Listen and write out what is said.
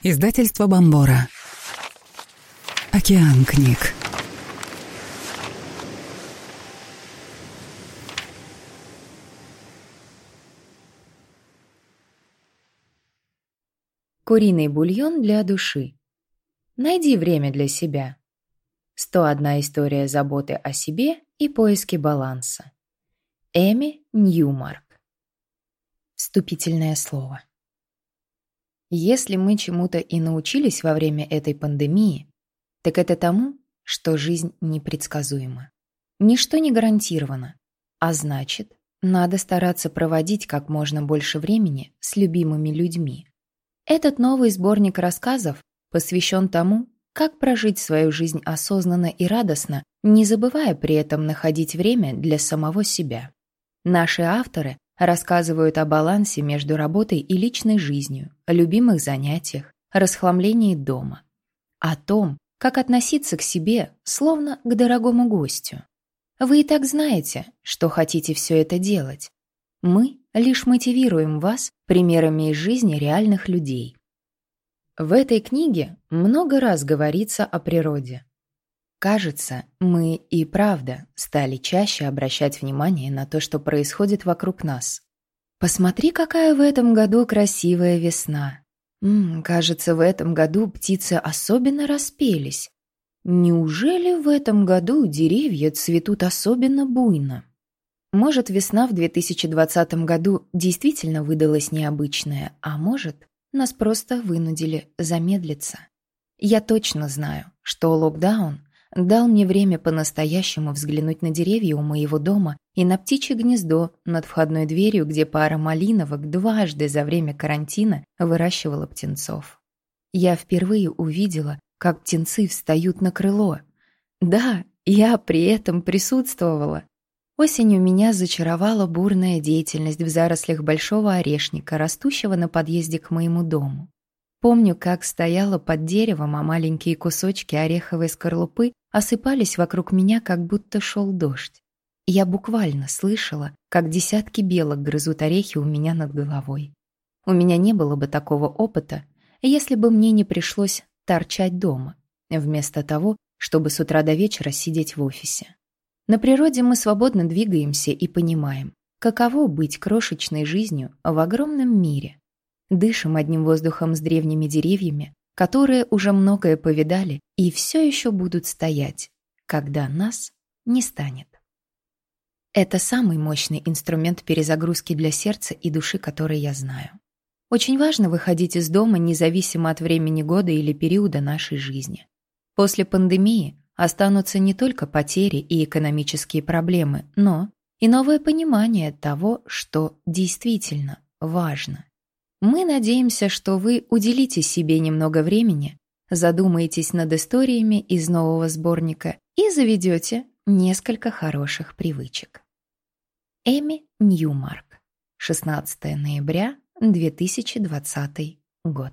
Издательство Бомбора. Океан книг. Куриный бульон для души. Найди время для себя. 101 история заботы о себе и поиски баланса. Эми Ньюмарк. Вступительное слово. Если мы чему-то и научились во время этой пандемии, так это тому, что жизнь непредсказуема. Ничто не гарантировано, а значит, надо стараться проводить как можно больше времени с любимыми людьми, этот новый сборник рассказов посвящен тому, как прожить свою жизнь осознанно и радостно, не забывая при этом находить время для самого себя. Наши авторы рассказывают о балансе между работой и личной жизнью, о любимых занятиях, расхламлении дома, о том, как относиться к себе, словно к дорогому гостю. Вы и так знаете, что хотите все это делать. Мы лишь мотивируем вас примерами из жизни реальных людей. В этой книге много раз говорится о природе. Кажется, мы и правда стали чаще обращать внимание на то, что происходит вокруг нас. Посмотри, какая в этом году красивая весна. М -м, кажется, в этом году птицы особенно распелись. Неужели в этом году деревья цветут особенно буйно? Может, весна в 2020 году действительно выдалась необычная, а может, нас просто вынудили замедлиться. Я точно знаю, что локдаун дал мне время по-настоящему взглянуть на деревья у моего дома и на птичье гнездо над входной дверью, где пара малиновок дважды за время карантина выращивала птенцов. Я впервые увидела, как птенцы встают на крыло. Да, я при этом присутствовала. Осенью меня зачаровала бурная деятельность в зарослях большого орешника, растущего на подъезде к моему дому. Помню, как стояла под деревом, а маленькие кусочки ореховой скорлупы осыпались вокруг меня, как будто шел дождь. Я буквально слышала, как десятки белок грызут орехи у меня над головой. У меня не было бы такого опыта, если бы мне не пришлось торчать дома, вместо того, чтобы с утра до вечера сидеть в офисе. На природе мы свободно двигаемся и понимаем, каково быть крошечной жизнью в огромном мире. Дышим одним воздухом с древними деревьями, которые уже многое повидали и все еще будут стоять, когда нас не станет. Это самый мощный инструмент перезагрузки для сердца и души, который я знаю. Очень важно выходить из дома независимо от времени года или периода нашей жизни. После пандемии останутся не только потери и экономические проблемы, но и новое понимание того, что действительно важно. Мы надеемся, что вы уделите себе немного времени, задумаетесь над историями из нового сборника и заведете несколько хороших привычек. Эми Ньюмарк. 16 ноября 2020 год.